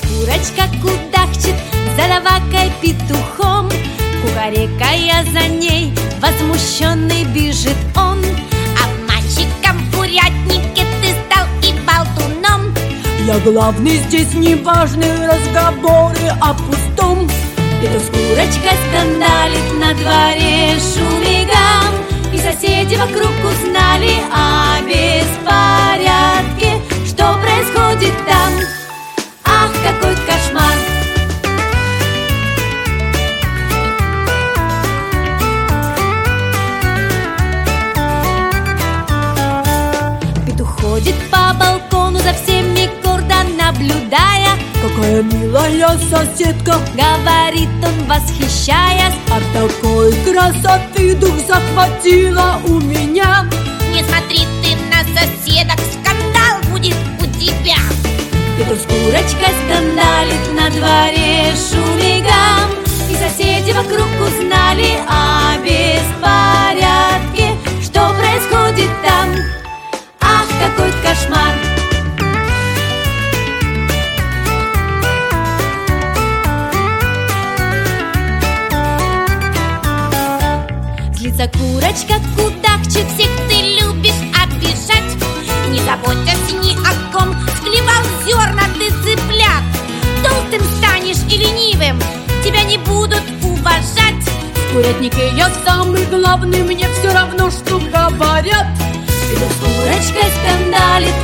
курочка кудахчет за давакой петухом. Кукарекая за ней, возмущенный бежит он. Обманщиком в курятнике ты стал и болтуном. Я главный здесь неважные разговоры о пустом. Петух с курочкой скандалит на дворе шумигам И соседи вокруг узнали о по балкону за всеми гордо наблюдая. Какая милая соседка! Говорит он, восхищаясь. От такой красоты дух захватила у меня. Не смотри ты на соседок, скандал будет у тебя Петух с курочкой скандалит на дворе шумигам И соседи вокруг узнали о беспорядке Злится курочка, кудахчет Всех ты любишь обижать. Не заботясь ни о ком Склевал зерна ты цыплят. Толстым станешь и ленивым Тебя не будут уважать. В курятнике я самый главный Мне все равно, что говорят. С курочкой скандалит